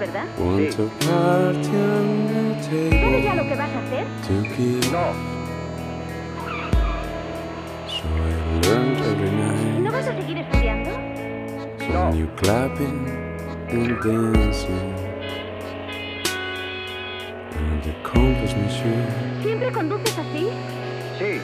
¿verdad? Sí. ¿Sabes ya lo que vas a hacer? No. ¿No vas a seguir estudiando? No. You clapping and dancing. And the compass machine. ¿Siempre conduces así? Sí.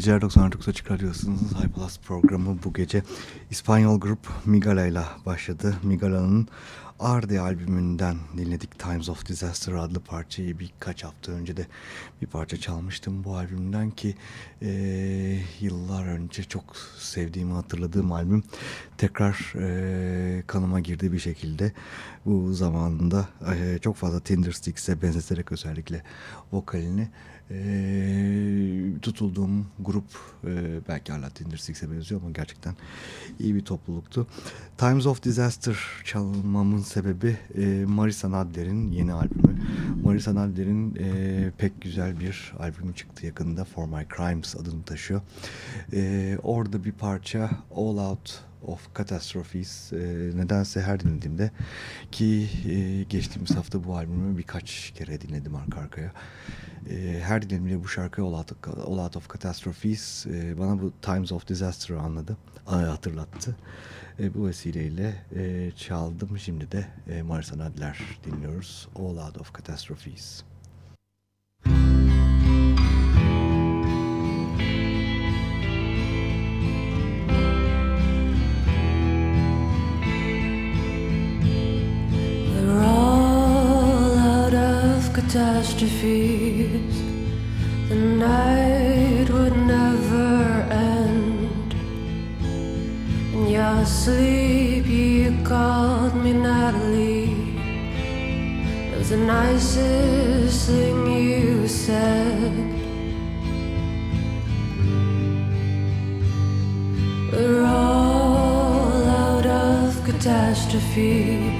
Geceler 99'a çıkarıyorsunuz. High Plus programı bu gece İspanyol grup Migala ile başladı. Migala'nın Arde albümünden dinledik Times of Disaster adlı parçayı birkaç hafta önce de bir parça çalmıştım bu albümden ki e, yıllar önce çok sevdiğimi hatırladığım albüm tekrar e, kanıma girdi bir şekilde bu zamanında e, çok fazla Tindersticks'e benzeterek özellikle vokalini e, tutulduğum grup e, belki hala Tinder benziyor ama gerçekten iyi bir topluluktu. Times of Disaster çalmamın sebebi e, Marisa Nadler'in yeni albümü. Marisa Nadler'in e, pek güzel bir albümü çıktı yakında. For My Crimes adını taşıyor. E, orada bir parça All Out of Catastrophes e, nedense her dinlediğimde ki e, geçtiğimiz hafta bu albümü birkaç kere dinledim arka arkaya. E, her dinlediğimde bu şarkı All Out, All of Catastrophes e, bana bu Times of Disaster'ı anladı, hatırlattı. E, bu vesileyle e, çaldım. Şimdi de e, Marisa Nadler dinliyoruz. All Out of Catastrophes. Catastrophes. The night would never end. In your sleep, you called me Natalie. It was the nicest thing you said. We're all out of catastrophes.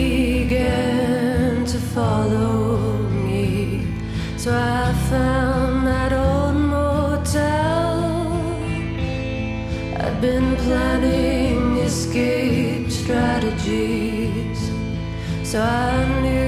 planning escape strategies, so I knew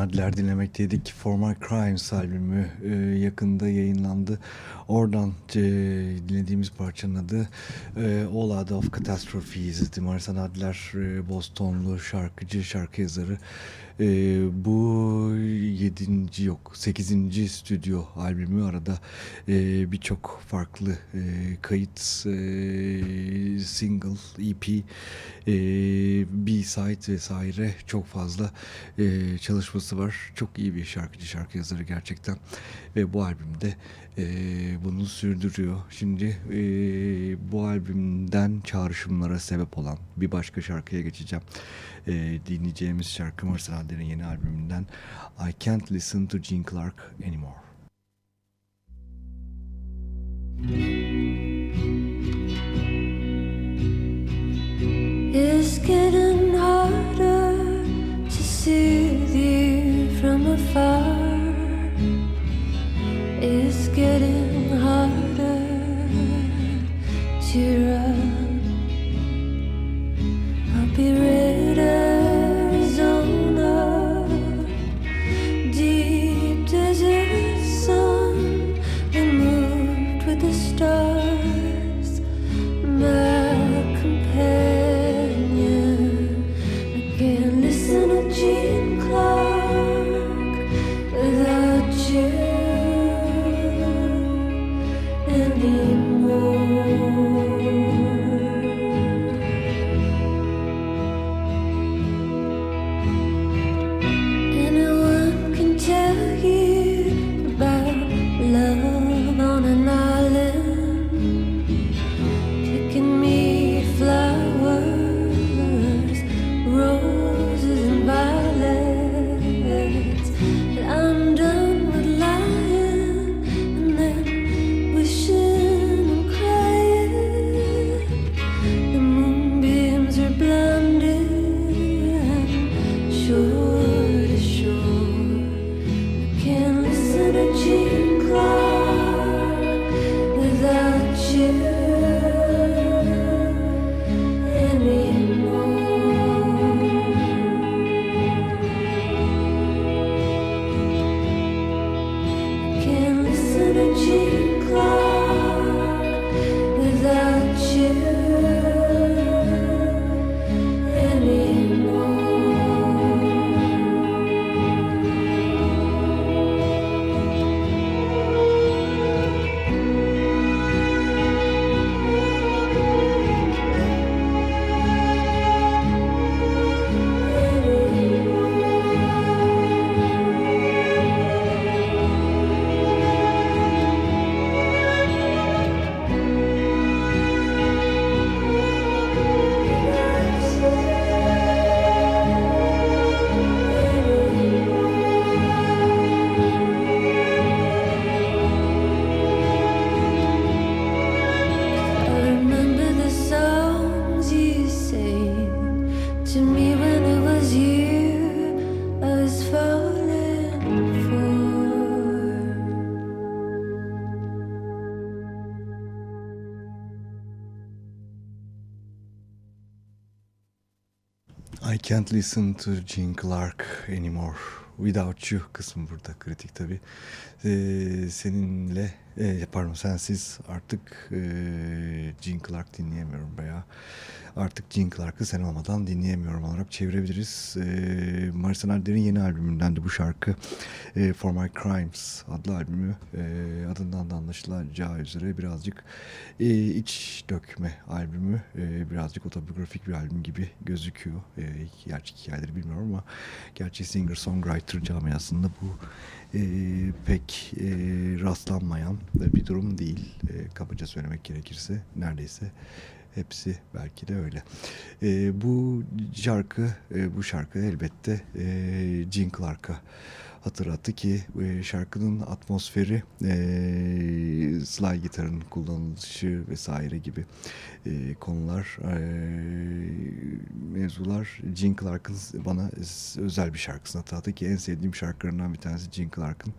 Nadler dinlemekteydik. For My Crimes albümü e, yakında yayınlandı. Oradan e, dinlediğimiz parçanın adı e, All Out of Catastrophes'di. Marisa Nadler e, Bostonlu şarkıcı, şarkı yazarı. E, bu yedinci yok sekizinci stüdyo albümü arada e, birçok farklı e, kayıt e, single, EP, e, B-side vesaire çok fazla e, çalışması var. Çok iyi bir şarkıcı, şarkı yazarı gerçekten ve bu albümde e, bunu sürdürüyor. Şimdi e, bu albümden çağrışımlara sebep olan bir başka şarkıya geçeceğim. E, dinleyeceğimiz şarkı Marcel Adler'in yeni albümünden I Can't Listen to Gene Clark Anymore. It's getting harder to see you from afar. Listen to Gene Clark anymore. Without You kısmı burada kritik tabi. Ee, seninle, e, pardon sensiz artık e, Gene Clark dinleyemiyorum veya artık Gene Clark'ı sen olmadan dinleyemiyorum olarak çevirebiliriz. E, Marisa Nadler'in yeni albümünden de bu şarkı e, For My Crimes adlı albümü e, adından da anlaşılacağı üzere birazcık e, iç dökme albümü e, birazcık otobiyografik bir albüm gibi gözüküyor. E, gerçek hikayeleri bilmiyorum ama gerçi singer-songwriter camiasında bu e, pek e, rastlanmayan bir durum değil. E, kabaca söylemek gerekirse neredeyse hepsi belki de öyle. E, bu şarkı e, bu şarkı elbette e, Gene Clark'a hatırlattı ki e, şarkının atmosferi e, slide gitarın kullanılışı vesaire gibi e, konular e, mevzular Gene Clark'ın bana özel bir şarkısını hatırlattı ki en sevdiğim şarkılarından bir tanesi Gene Clark'ın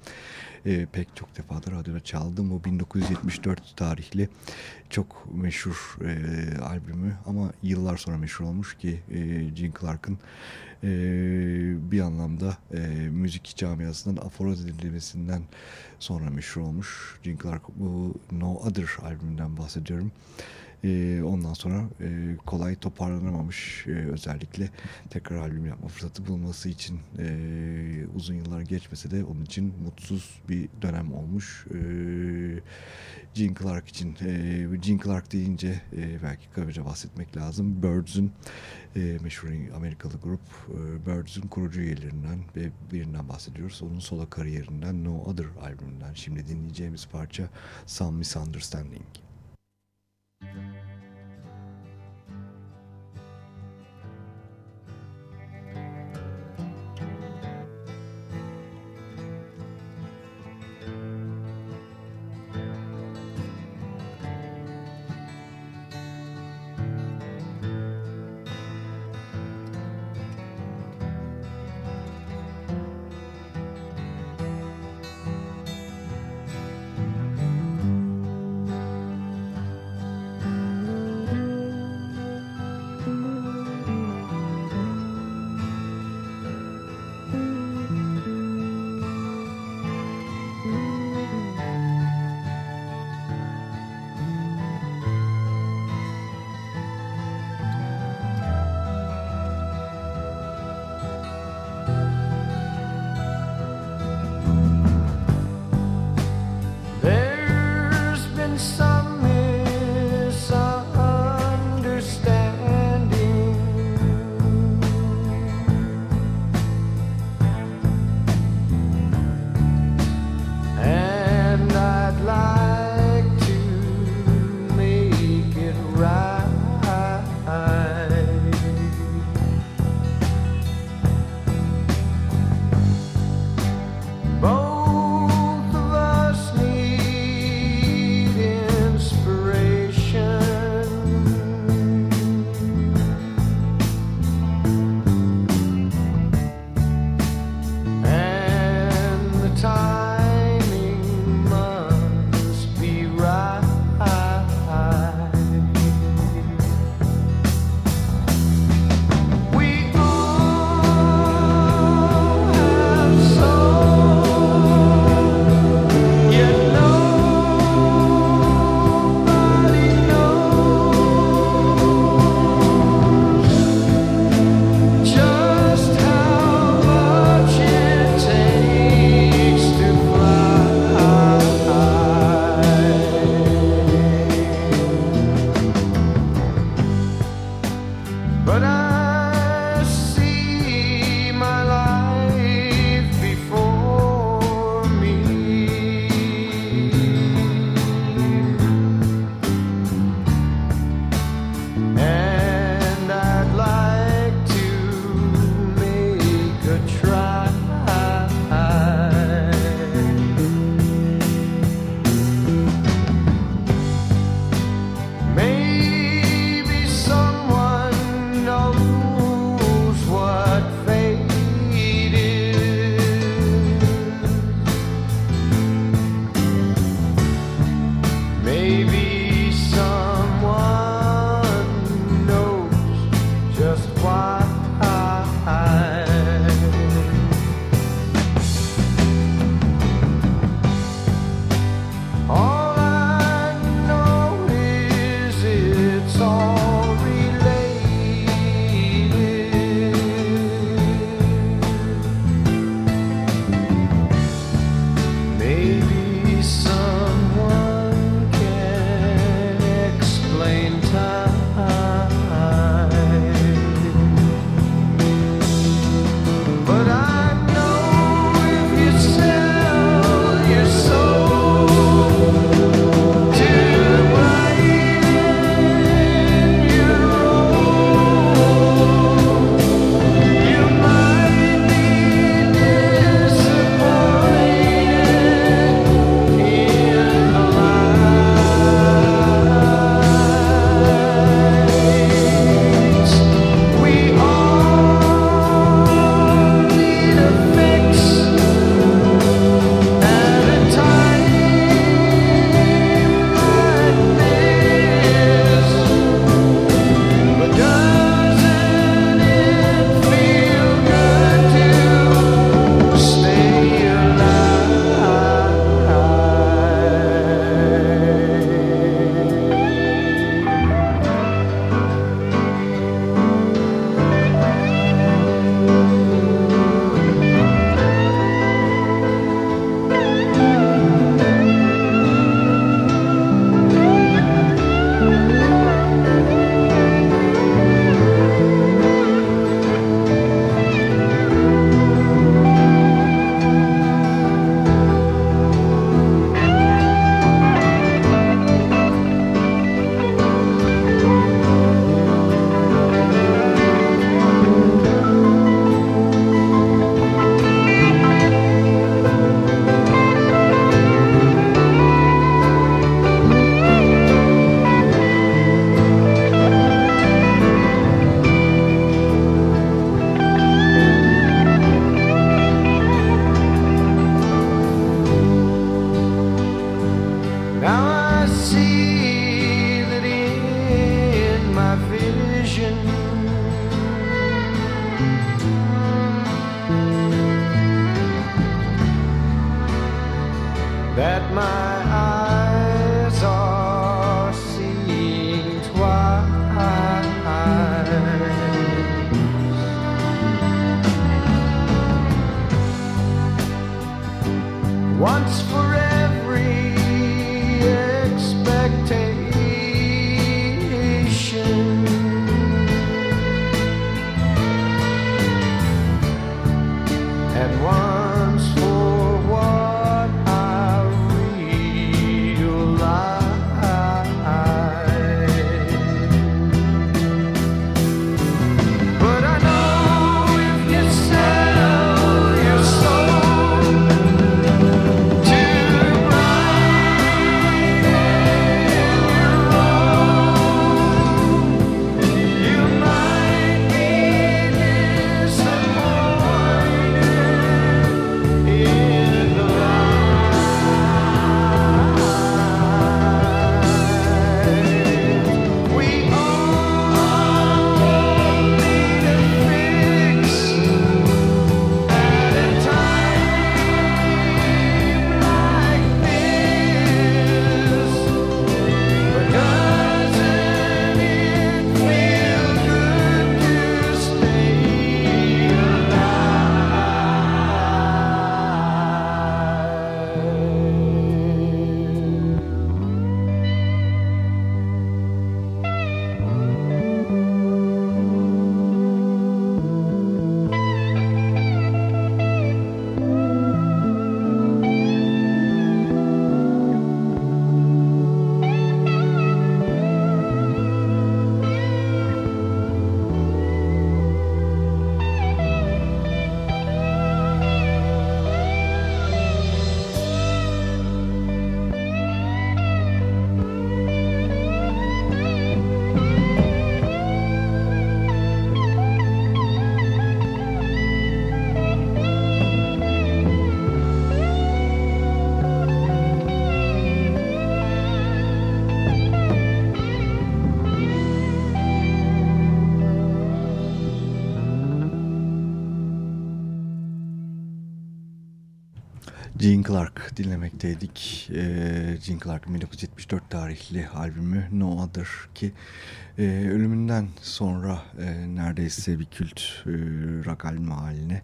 e, pek çok defa da radyoda çaldım. O 1974 tarihli çok meşhur e, albümü ama yıllar sonra meşhur olmuş ki e, Gene Clark'ın e, bir anlamda e, müzik camiasından aforoz edilmesinden sonra meşhur olmuş. Gene Clark bu No Other albümünden bahsediyorum. E, ondan sonra e, kolay toparlanamamış e, özellikle tekrar albüm yapma fırsatı bulması için e, uzun yıllar geçmese de onun için mutsuz bir dönem olmuş. E, Gene Clark için e, Gene Clark deyince e, belki kabaca bahsetmek lazım. Birds'ün e, meşhur Amerikalı grup e, Birds'ün kurucu üyelerinden ve birinden bahsediyoruz. Onun solo kariyerinden No Other albümünden şimdi dinleyeceğimiz parça Some Misunderstanding. Thank you. Gene Clark dinlemekteydik. Ee, Gene Clark 1974 tarihli albümü No Other ki e, ölümünden sonra e, neredeyse bir kült e, rock albümü haline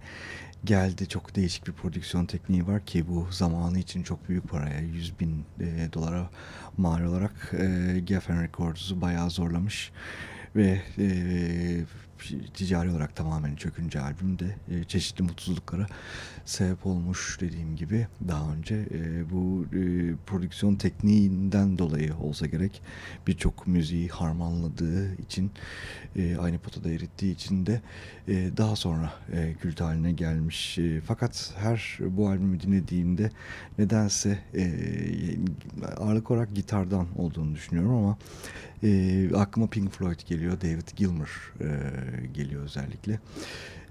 geldi. Çok değişik bir prodüksiyon tekniği var ki bu zamanı için çok büyük paraya 100 bin e, dolara mal olarak e, Geffen Records'u bayağı zorlamış ve e, ticari olarak tamamen çökünce albümde e, çeşitli mutsuzluklara sebep olmuş dediğim gibi daha önce e, bu e, prodüksiyon tekniğinden dolayı olsa gerek birçok müziği harmanladığı için e, aynı potada erittiği için de e, daha sonra e, kült haline gelmiş. E, fakat her bu albümü dinlediğimde nedense e, ağırlık olarak gitardan olduğunu düşünüyorum ama e, aklıma Pink Floyd geliyor, David Gilmour e, geliyor özellikle.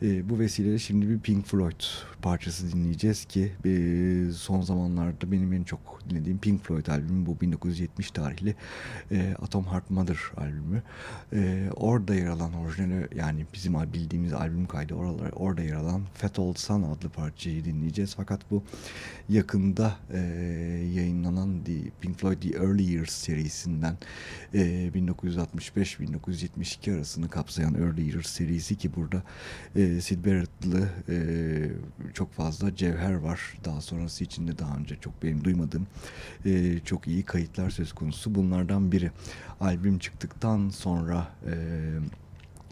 E, bu vesileyle şimdi bir Pink Floyd parçası dinleyeceğiz ki e, son zamanlarda benim en çok dinlediğim Pink Floyd albümü bu 1970 tarihli e, Atom Heart Mother albümü. E, orada yer alan orijinal yani bizim bildiğimiz albüm kaydı oralar, orada yer alan Fat Old Sun adlı parçayı dinleyeceğiz. Fakat bu yakında e, yayınlanan The Pink Floyd The Early Years serisinden e, 1965-1972 arasını kapsayan Early Years serisi ki burada e, Sid Barrett'lı e, çok fazla cevher var. Daha sonrası içinde daha önce çok benim duymadığım e, çok iyi kayıtlar söz konusu. Bunlardan biri albüm çıktıktan sonra e,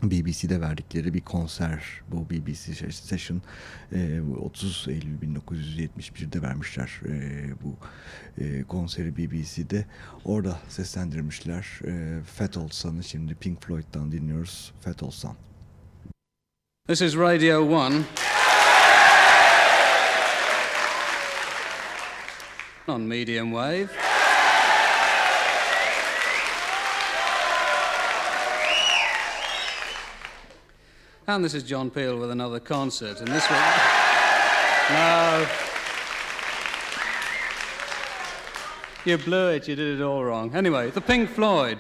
BBC'de verdikleri bir konser bu BBC Session e, 30 Eylül 1971'de vermişler bu konseri BBC'de orada seslendirmişler Fat Old Sun'ı şimdi Pink Floyd'dan dinliyoruz Fat Old Sun This is Radio 1 on medium wave And this is John Peel with another concert. And this one. No. You blew it, you did it all wrong. Anyway, the Pink Floyd.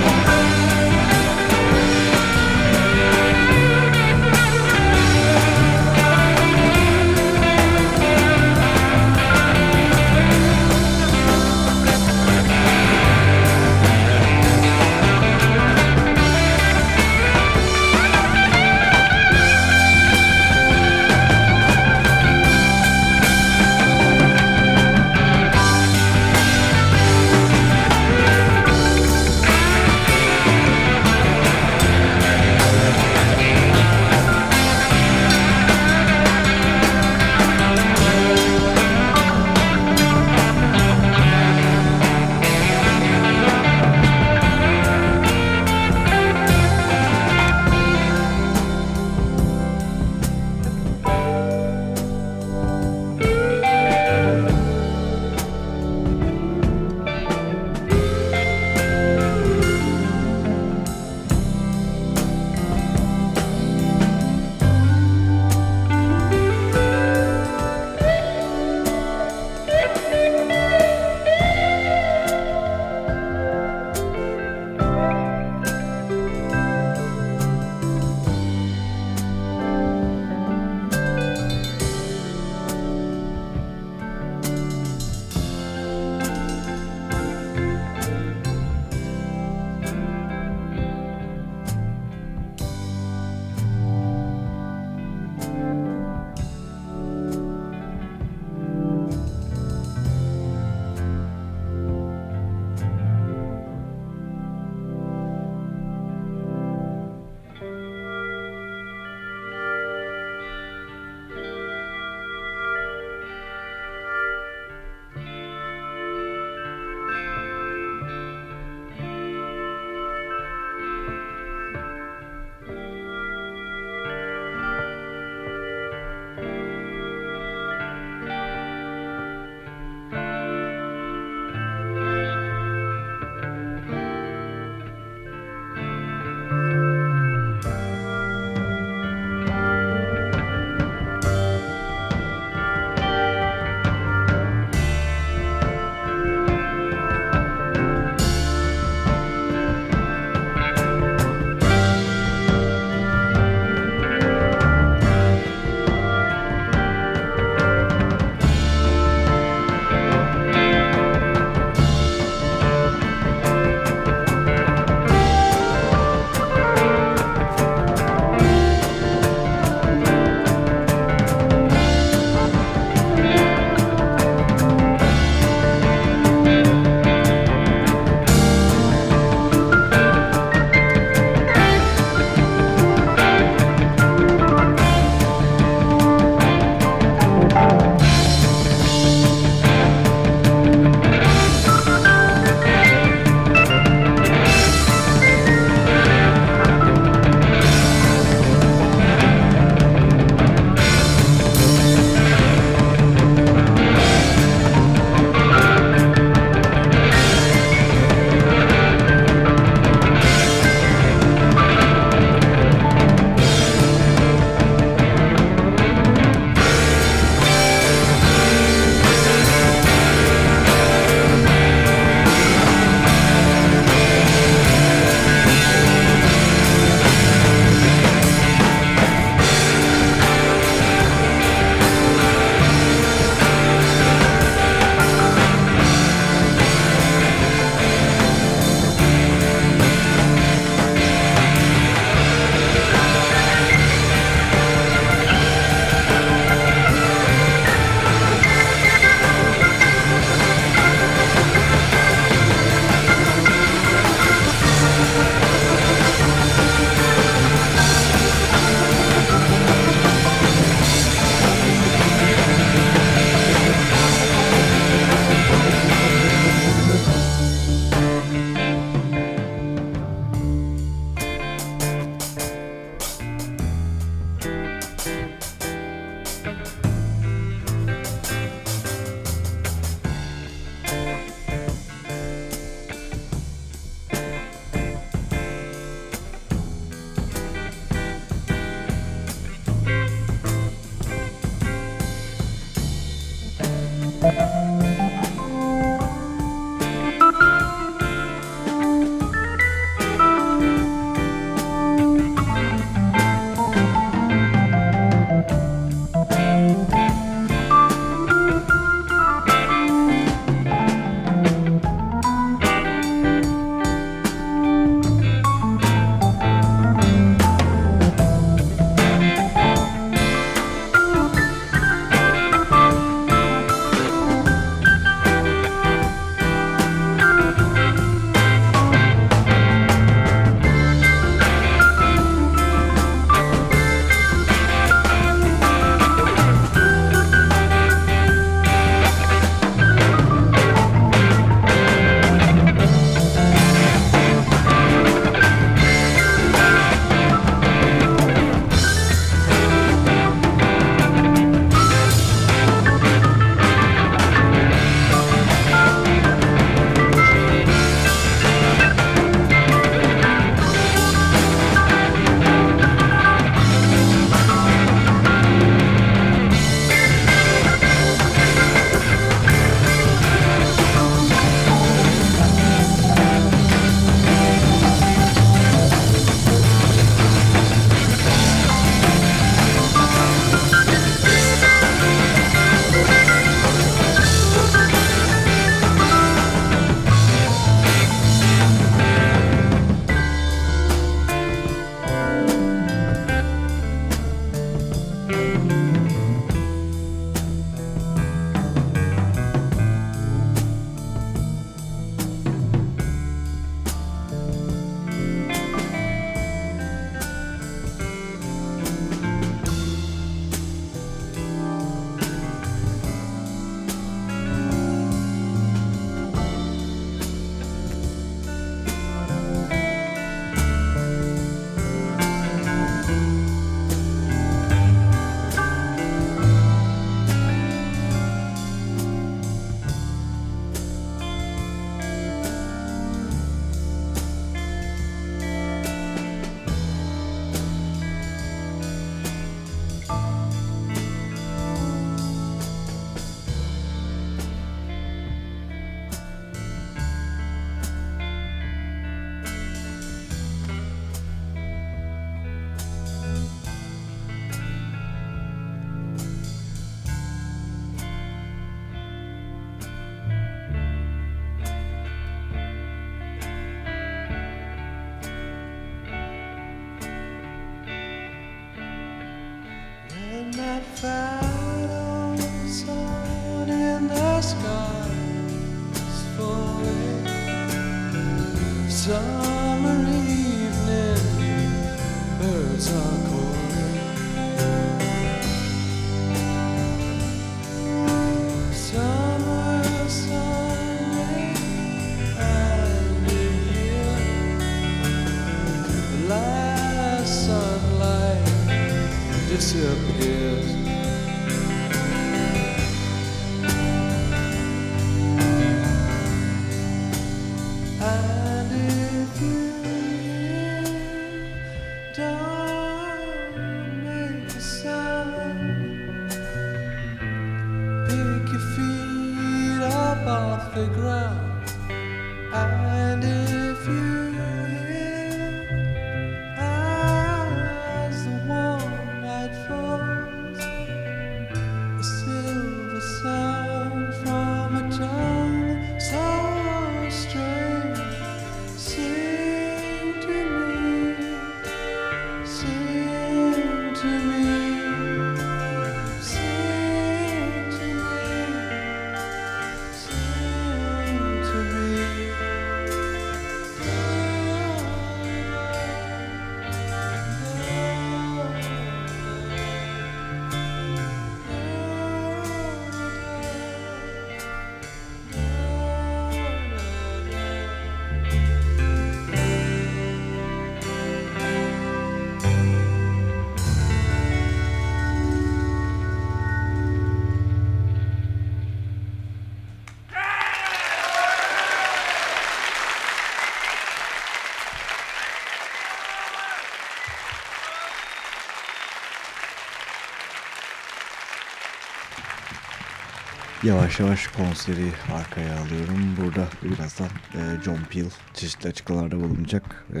Yavaş yavaş konseri arkaya alıyorum. Burada birazdan e, John Peel çeşitli açıklamalarda bulunacak e,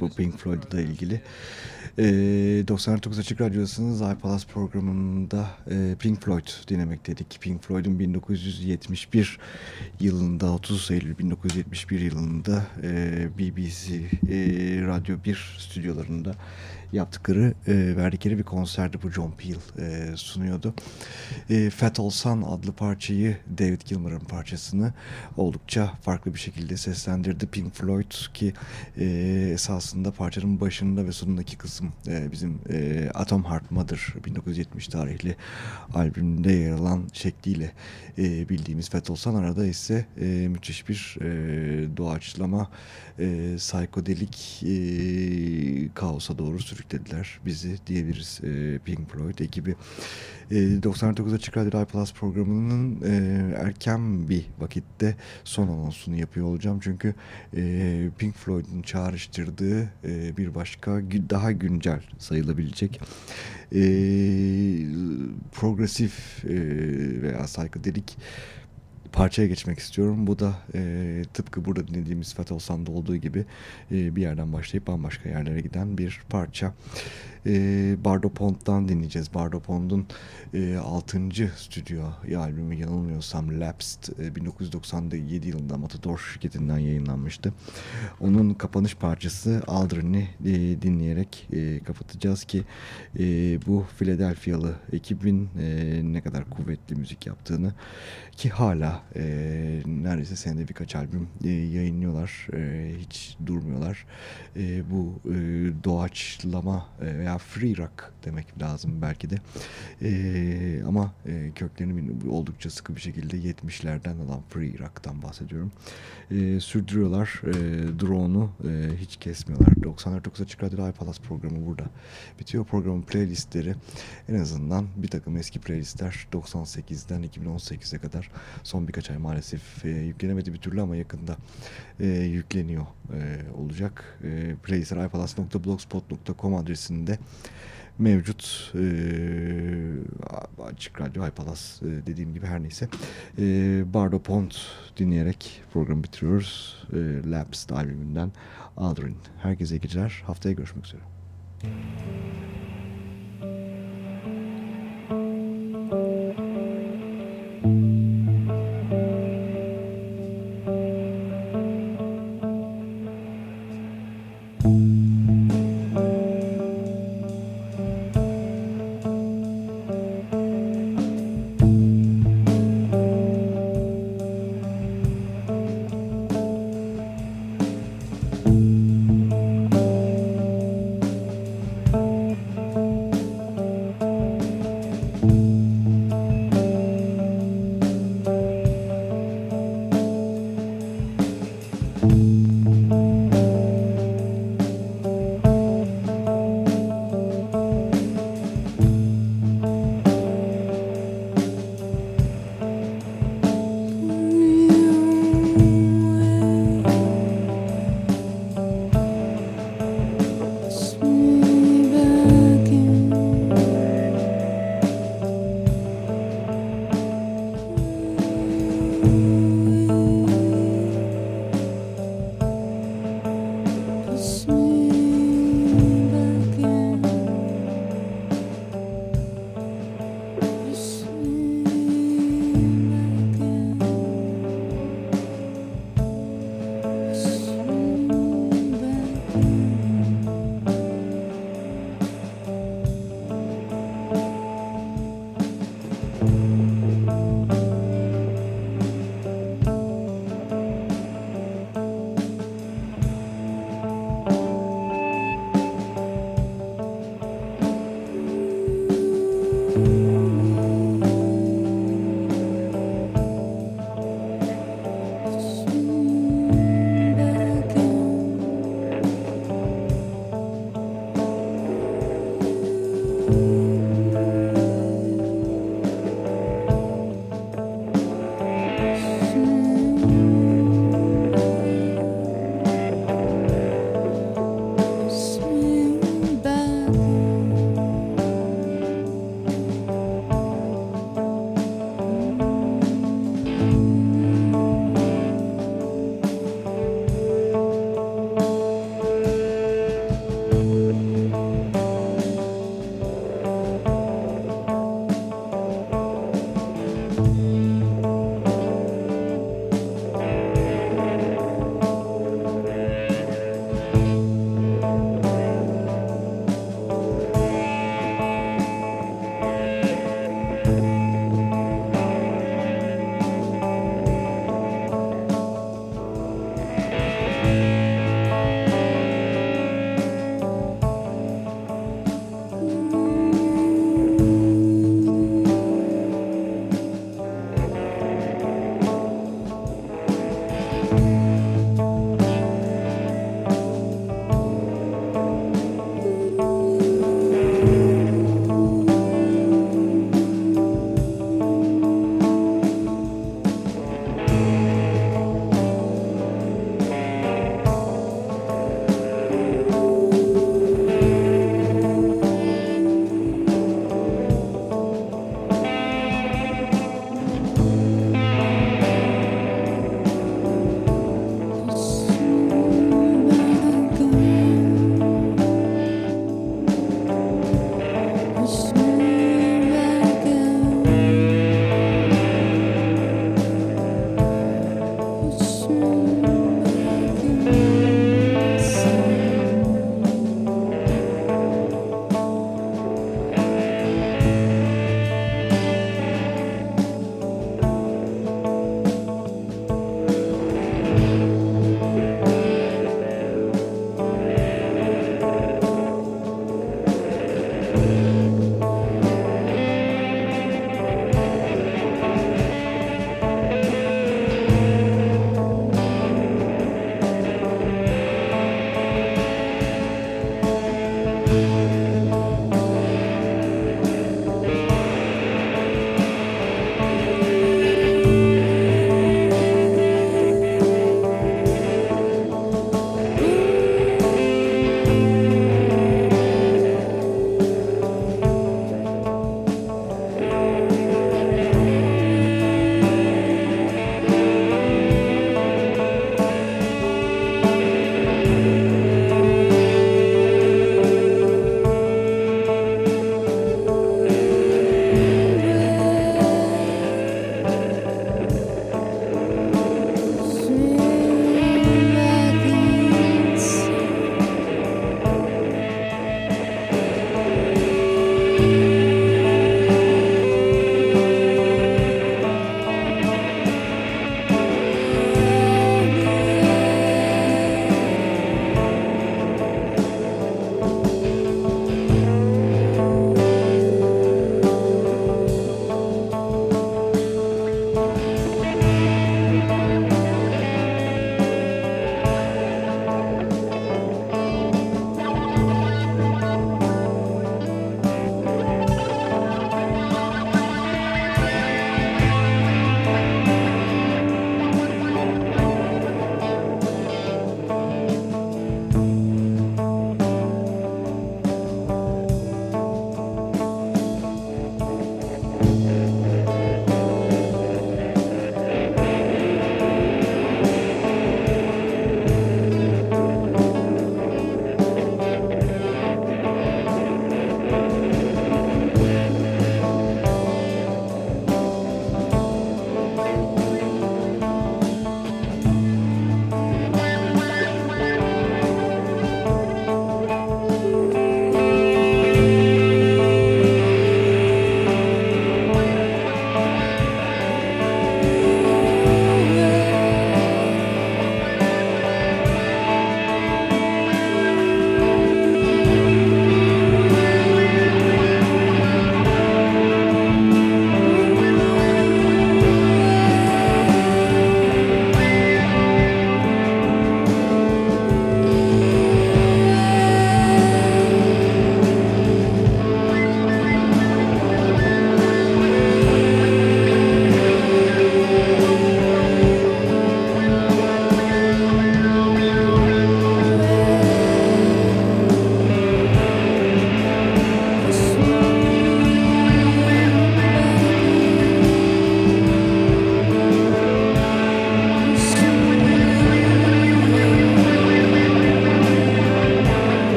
bu Pink Floyd'la ilgili. E, 99 Açık Radyosu'nun iPalaz programında e, Pink Floyd dinlemekteydik. Pink Floyd'un 1971 yılında 30 Eylül 1971 yılında e, BBC e, Radyo 1 stüdyolarında yaptıkları, e, verdikleri bir konserdi bu John Peel e, sunuyordu. E, Fat Olsan adlı parçayı David Gilmour'un parçasını oldukça farklı bir şekilde seslendirdi Pink Floyd ki e, esasında parçanın başında ve sonundaki kısım e, bizim e, Atom Heart Mother 1970 tarihli albümünde yer alan şekliyle e, bildiğimiz Fat Olsan arada ise e, müthiş bir e, doğaçlama e, psikodelik e, kaosa doğru sürüklediler bizi diyebiliriz e, Pink Floyd ekibi. E, 99 Açık Radyo iPlus programının e, erken bir vakitte son anonsunu yapıyor olacağım. Çünkü e, Pink Floyd'un çağrıştırdığı e, bir başka daha güncel sayılabilecek e, progresif e, veya psikodelik parçaya geçmek istiyorum. Bu da e, tıpkı burada dinlediğimiz Fatal Sun'da olduğu gibi e, bir yerden başlayıp bambaşka yerlere giden bir parça. E, Bardo Pond'dan dinleyeceğiz. Bardo Pond'un e, 6. stüdyo albümü yanılmıyorsam Lapsed e, 1997 yılında Matador şirketinden yayınlanmıştı. Onun kapanış parçası Aldrin'i e, dinleyerek e, kapatacağız ki e, bu Philadelphia'lı ekibin e, ne kadar kuvvetli müzik yaptığını ki hala e, neredeyse senede birkaç albüm e, yayınlıyorlar. E, hiç durmuyorlar. E, bu e, doğaçlama e, free rock demek lazım belki de. E, ama e, köklerini oldukça sıkı bir şekilde 70'lerden olan free rock'tan bahsediyorum. E, sürdürüyorlar. E, drone'u e, hiç kesmiyorlar. 94.9 Açık Radyo iPalas programı burada. Bitiyor programın playlistleri. En azından bir takım eski playlistler 98'den 2018'e kadar son birkaç ay maalesef e, yüklenemedi bir türlü ama yakında e, yükleniyor e, olacak. E, playlistler iPalas.blogspot.com adresinde mevcut. E, Açık Radyo, Haypalas e, dediğim gibi her neyse. E, Bardo Pont dinleyerek programı bitiriyoruz. E, Labs albümünden Aldrin. Herkese geceler. Haftaya görüşmek üzere.